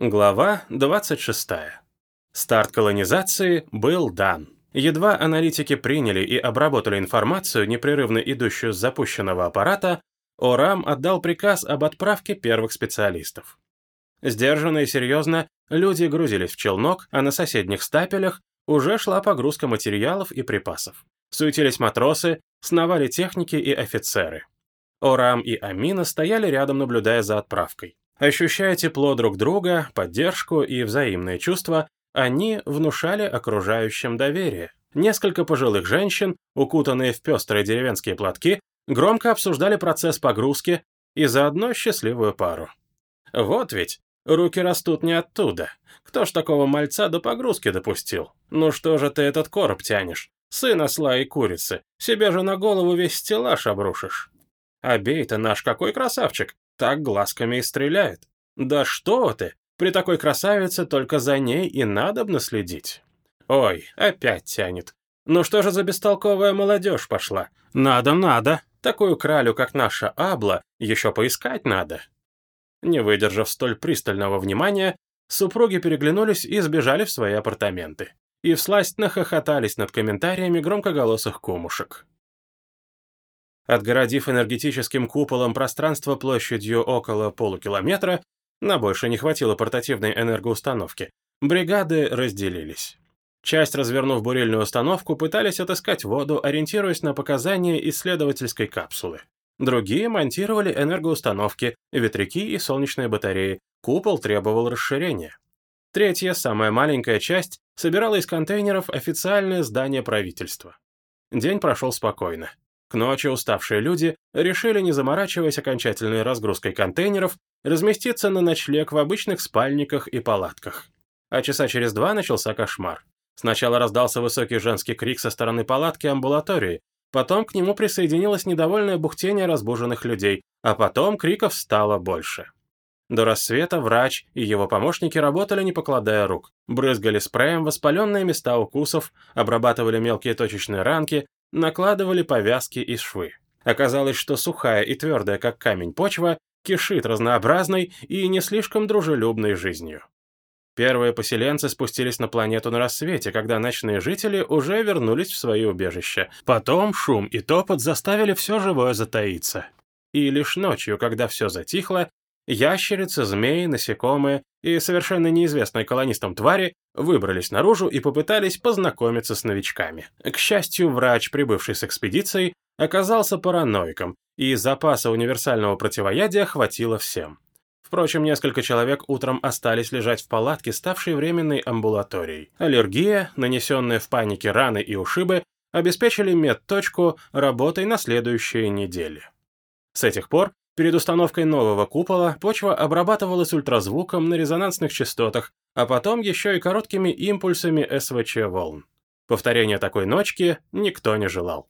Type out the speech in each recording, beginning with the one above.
Глава 26. Старт колонизации был дан. Едва аналитики приняли и обработали информацию, непрерывно идущую с запущенного аппарата, ОРАМ отдал приказ об отправке первых специалистов. Сдержанно и серьезно люди грузились в челнок, а на соседних стапелях уже шла погрузка материалов и припасов. Суетились матросы, сновали техники и офицеры. Орам и Амина стояли рядом, наблюдая за отправкой. Ощущая тепло друг друга, поддержку и взаимные чувства, они внушали окружающим доверие. Несколько пожилых женщин, укутанные в пестрые деревенские платки, громко обсуждали процесс погрузки и заодно счастливую пару. Вот ведь, руки растут не оттуда. Кто ж такого мальца до погрузки допустил? Ну что же ты этот короб тянешь? Сын осла и курицы. Себе же на голову весь стеллаж обрушишь. А бей-то наш какой красавчик так глазками и стреляет. Да что ты, при такой красавице только за ней и надобно следить. Ой, опять тянет. Ну что же за бестолковая молодежь пошла? Надо, надо. Такую кралю, как наша Абла, еще поискать надо. Не выдержав столь пристального внимания, супруги переглянулись и сбежали в свои апартаменты. И всласть нахохотались над комментариями громкоголосых кумушек. Отгородив энергетическим куполом пространство площадью около полукилометра, на больше не хватило портативной энергоустановки, бригады разделились. Часть, развернув бурильную установку, пытались отыскать воду, ориентируясь на показания исследовательской капсулы. Другие монтировали энергоустановки, ветряки и солнечные батареи. Купол требовал расширения. Третья, самая маленькая часть, собирала из контейнеров официальное здание правительства. День прошел спокойно. К ночи уставшие люди решили, не заморачиваясь окончательной разгрузкой контейнеров, разместиться на ночлег в обычных спальниках и палатках. А часа через два начался кошмар. Сначала раздался высокий женский крик со стороны палатки амбулатории, потом к нему присоединилось недовольное бухтение разбуженных людей, а потом криков стало больше. До рассвета врач и его помощники работали, не покладая рук. Брызгали спреем воспаленные места укусов, обрабатывали мелкие точечные ранки, накладывали повязки и швы. Оказалось, что сухая и твердая, как камень почва, кишит разнообразной и не слишком дружелюбной жизнью. Первые поселенцы спустились на планету на рассвете, когда ночные жители уже вернулись в свои убежища. Потом шум и топот заставили все живое затаиться. И лишь ночью, когда все затихло, Ящерицы, змеи, насекомые и совершенно неизвестные колонистам твари выбрались наружу и попытались познакомиться с новичками. К счастью, врач, прибывший с экспедицией, оказался параноиком, и запаса универсального противоядия хватило всем. Впрочем, несколько человек утром остались лежать в палатке, ставшей временной амбулаторией. Аллергия, нанесенные в панике раны и ушибы, обеспечили медточку работой на следующие недели. С этих пор Перед установкой нового купола почва обрабатывалась ультразвуком на резонансных частотах, а потом еще и короткими импульсами СВЧ-волн. Повторения такой ночки никто не желал.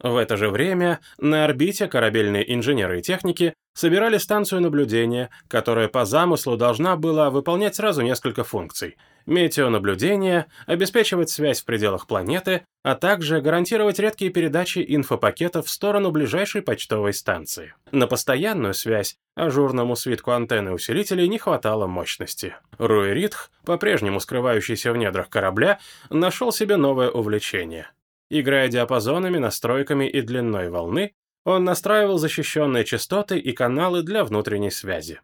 В это же время на орбите корабельные инженеры и техники собирали станцию наблюдения, которая по замыслу должна была выполнять сразу несколько функций. Метеонаблюдение, обеспечивать связь в пределах планеты, а также гарантировать редкие передачи инфопакетов в сторону ближайшей почтовой станции. На постоянную связь ажурному свитку антенны усилителей не хватало мощности. Руи Ритх, по-прежнему скрывающийся в недрах корабля, нашел себе новое увлечение. Играя диапазонами, настройками и длиной волны, он настраивал защищенные частоты и каналы для внутренней связи.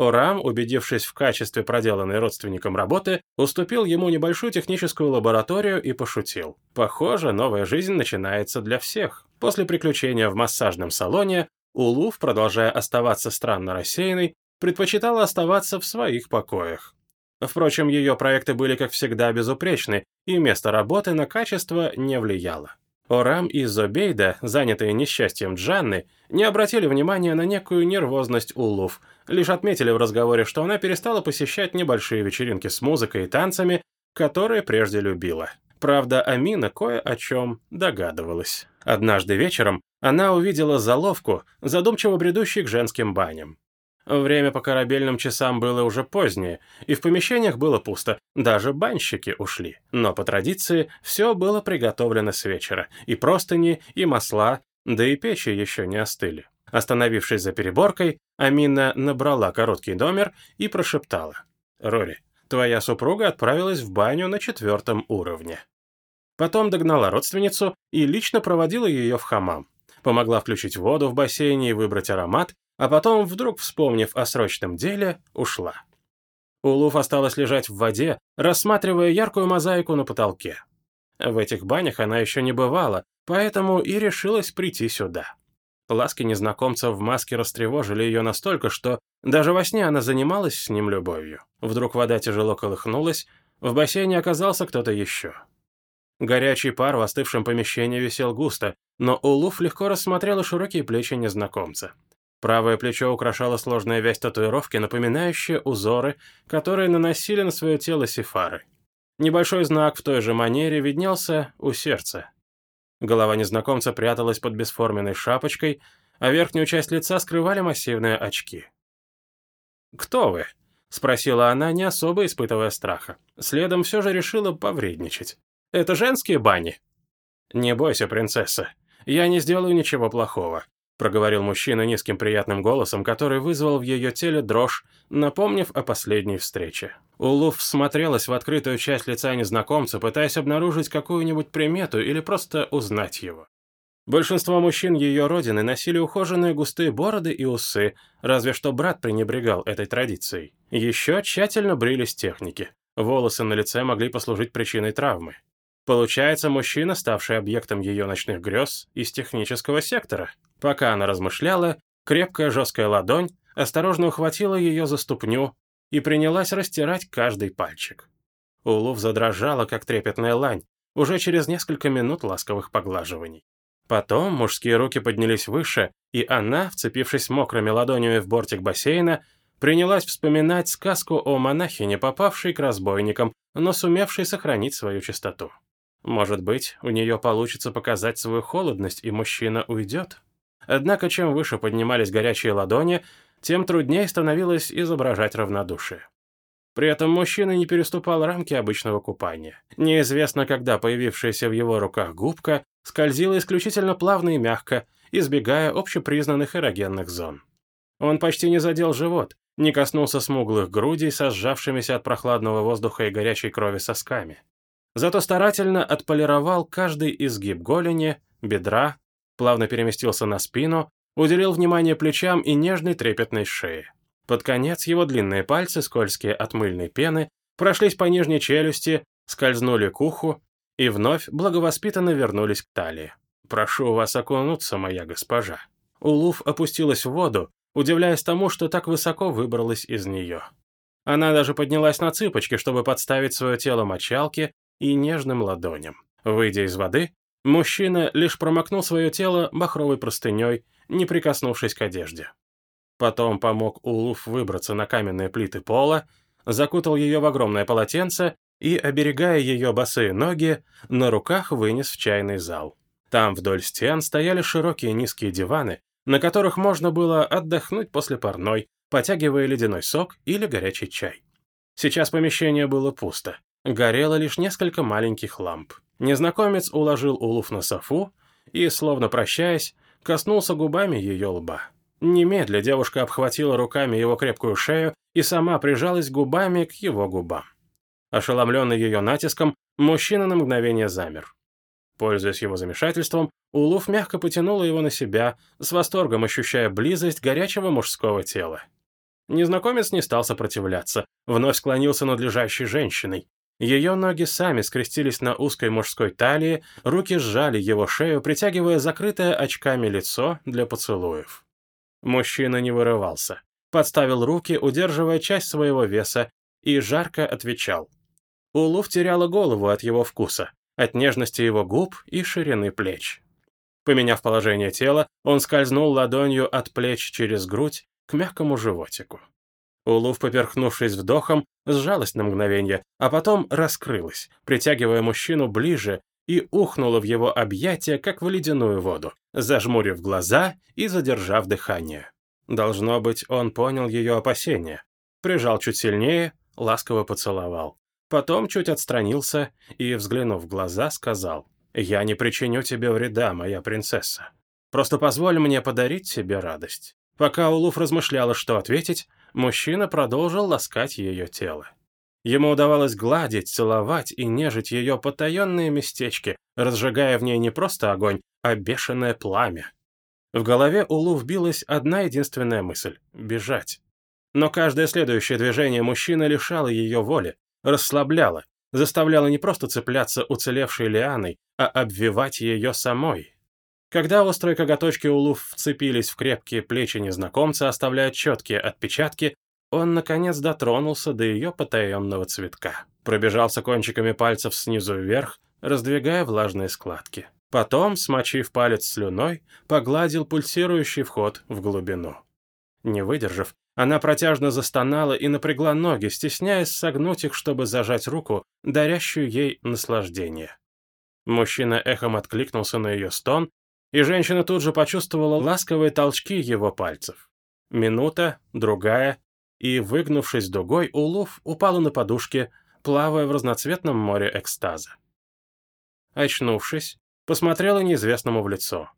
Орам, убедившись в качестве проделанной родственником работы, уступил ему небольшую техническую лабораторию и пошутил. Похоже, новая жизнь начинается для всех. После приключения в массажном салоне, Улуф, продолжая оставаться странно рассеянной, предпочитала оставаться в своих покоях. Впрочем, ее проекты были, как всегда, безупречны, и место работы на качество не влияло. Орам и Зобейда, занятые несчастьем Джанны, не обратили внимания на некую нервозность Улуф, лишь отметили в разговоре, что она перестала посещать небольшие вечеринки с музыкой и танцами, которые прежде любила. Правда, Амина кое о чем догадывалась. Однажды вечером она увидела заловку, задумчиво бредущий к женским баням. Время по корабельным часам было уже позднее, и в помещениях было пусто, даже банщики ушли. Но по традиции все было приготовлено с вечера, и простыни, и масла, да и печи еще не остыли. Остановившись за переборкой, Амина набрала короткий номер и прошептала. «Рори, твоя супруга отправилась в баню на четвертом уровне». Потом догнала родственницу и лично проводила ее в хамам. Помогла включить воду в бассейне и выбрать аромат, а потом, вдруг вспомнив о срочном деле, ушла. Улуф осталась лежать в воде, рассматривая яркую мозаику на потолке. В этих банях она еще не бывала, поэтому и решилась прийти сюда. Ласки незнакомца в маске растревожили ее настолько, что даже во сне она занималась с ним любовью. Вдруг вода тяжело колыхнулась, в бассейне оказался кто-то еще. Горячий пар в остывшем помещении висел густо, но Улуф легко рассмотрела широкие плечи незнакомца. Правое плечо украшало сложная вязь татуировки, напоминающая узоры, которые наносили на свое тело сифары. Небольшой знак в той же манере виднелся у сердца. Голова незнакомца пряталась под бесформенной шапочкой, а верхнюю часть лица скрывали массивные очки. «Кто вы?» — спросила она, не особо испытывая страха. Следом все же решила повредничать. «Это женские бани?» «Не бойся, принцесса. Я не сделаю ничего плохого проговорил мужчина низким приятным голосом, который вызвал в ее теле дрожь, напомнив о последней встрече. Улуф смотрелась в открытую часть лица незнакомца, пытаясь обнаружить какую-нибудь примету или просто узнать его. Большинство мужчин ее родины носили ухоженные густые бороды и усы, разве что брат пренебрегал этой традицией. Еще тщательно брились техники. Волосы на лице могли послужить причиной травмы. Получается, мужчина, ставший объектом ее ночных грез, из технического сектора. Пока она размышляла, крепкая жесткая ладонь осторожно ухватила ее за ступню и принялась растирать каждый пальчик. Улув задрожала, как трепетная лань, уже через несколько минут ласковых поглаживаний. Потом мужские руки поднялись выше, и она, вцепившись мокрыми ладонями в бортик бассейна, принялась вспоминать сказку о монахине, попавшей к разбойникам, но сумевшей сохранить свою чистоту. Может быть, у нее получится показать свою холодность, и мужчина уйдет? Однако, чем выше поднимались горячие ладони, тем труднее становилось изображать равнодушие. При этом мужчина не переступал рамки обычного купания. Неизвестно, когда появившаяся в его руках губка скользила исключительно плавно и мягко, избегая общепризнанных эрогенных зон. Он почти не задел живот, не коснулся смуглых грудей со сжавшимися от прохладного воздуха и горячей крови сосками. Зато старательно отполировал каждый изгиб голени, бедра, плавно переместился на спину, уделил внимание плечам и нежной трепетной шее. Под конец его длинные пальцы, скользкие от мыльной пены, прошлись по нижней челюсти, скользнули к уху и вновь благовоспитанно вернулись к талии. «Прошу вас окунуться, моя госпожа». Улуф опустилась в воду, удивляясь тому, что так высоко выбралась из нее. Она даже поднялась на цыпочки, чтобы подставить свое тело мочалке и нежным ладоням. Выйдя из воды, мужчина лишь промокнул свое тело махровой простыней, не прикоснувшись к одежде. Потом помог Улуф выбраться на каменные плиты пола, закутал ее в огромное полотенце и, оберегая ее босые ноги, на руках вынес в чайный зал. Там вдоль стен стояли широкие низкие диваны, на которых можно было отдохнуть после парной, потягивая ледяной сок или горячий чай. Сейчас помещение было пусто. Горело лишь несколько маленьких ламп. Незнакомец уложил Улуф на софу и, словно прощаясь, коснулся губами ее лба. Немедля девушка обхватила руками его крепкую шею и сама прижалась губами к его губам. Ошеломленный ее натиском, мужчина на мгновение замер. Пользуясь его замешательством, Улуф мягко потянула его на себя, с восторгом ощущая близость горячего мужского тела. Незнакомец не стал сопротивляться, вновь склонился над лежащей женщиной. Ее ноги сами скрестились на узкой мужской талии, руки сжали его шею, притягивая закрытое очками лицо для поцелуев. Мужчина не вырывался. Подставил руки, удерживая часть своего веса, и жарко отвечал. Улуф теряла голову от его вкуса, от нежности его губ и ширины плеч. Поменяв положение тела, он скользнул ладонью от плеч через грудь к мягкому животику. Улув, поперхнувшись вдохом, сжалась на мгновение, а потом раскрылась, притягивая мужчину ближе и ухнула в его объятия, как в ледяную воду, зажмурив глаза и задержав дыхание. Должно быть, он понял ее опасения. Прижал чуть сильнее, ласково поцеловал. Потом чуть отстранился и, взглянув в глаза, сказал, «Я не причиню тебе вреда, моя принцесса». Просто позволь мне подарить себе радость». Пока Улуф размышляла, что ответить, мужчина продолжил ласкать ее тело. Ему удавалось гладить, целовать и нежить ее потаенные местечки, разжигая в ней не просто огонь, а бешеное пламя. В голове Улу вбилась одна единственная мысль — бежать. Но каждое следующее движение мужчины лишало ее воли, расслабляло, заставляло не просто цепляться уцелевшей лианой, а обвивать ее самой. Когда острые коготочки Улуф вцепились в крепкие плечи незнакомца, оставляя четкие отпечатки, он, наконец, дотронулся до ее потаенного цветка. Пробежался кончиками пальцев снизу вверх, раздвигая влажные складки. Потом, смочив палец слюной, погладил пульсирующий вход в глубину. Не выдержав, она протяжно застонала и напрягла ноги, стесняясь согнуть их, чтобы зажать руку, дарящую ей наслаждение. Мужчина эхом откликнулся на ее стон, и женщина тут же почувствовала ласковые толчки его пальцев. Минута, другая, и, выгнувшись дугой, улов упала на подушке, плавая в разноцветном море экстаза. Очнувшись, посмотрела неизвестному в лицо.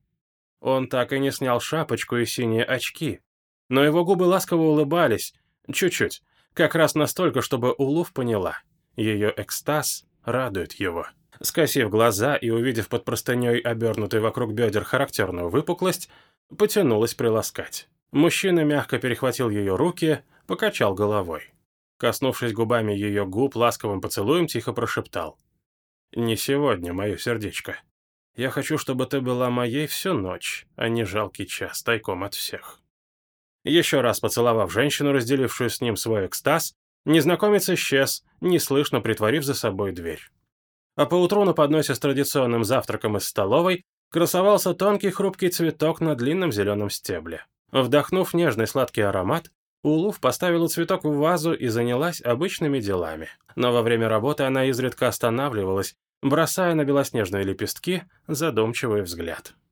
Он так и не снял шапочку и синие очки, но его губы ласково улыбались, чуть-чуть, как раз настолько, чтобы Улув поняла. Ее экстаз радует его. Скосив глаза и увидев под простыней обернутой вокруг бедер характерную выпуклость, потянулась приласкать. Мужчина мягко перехватил ее руки, покачал головой. Коснувшись губами ее губ, ласковым поцелуем тихо прошептал. «Не сегодня, мое сердечко. Я хочу, чтобы ты была моей всю ночь, а не жалкий час, тайком от всех». Еще раз поцеловав женщину, разделившую с ним свой экстаз, незнакомец исчез, неслышно притворив за собой дверь. А поутру на подносе с традиционным завтраком из столовой красовался тонкий хрупкий цветок на длинном зеленом стебле. Вдохнув нежный сладкий аромат, Улув поставила цветок в вазу и занялась обычными делами. Но во время работы она изредка останавливалась, бросая на белоснежные лепестки задумчивый взгляд.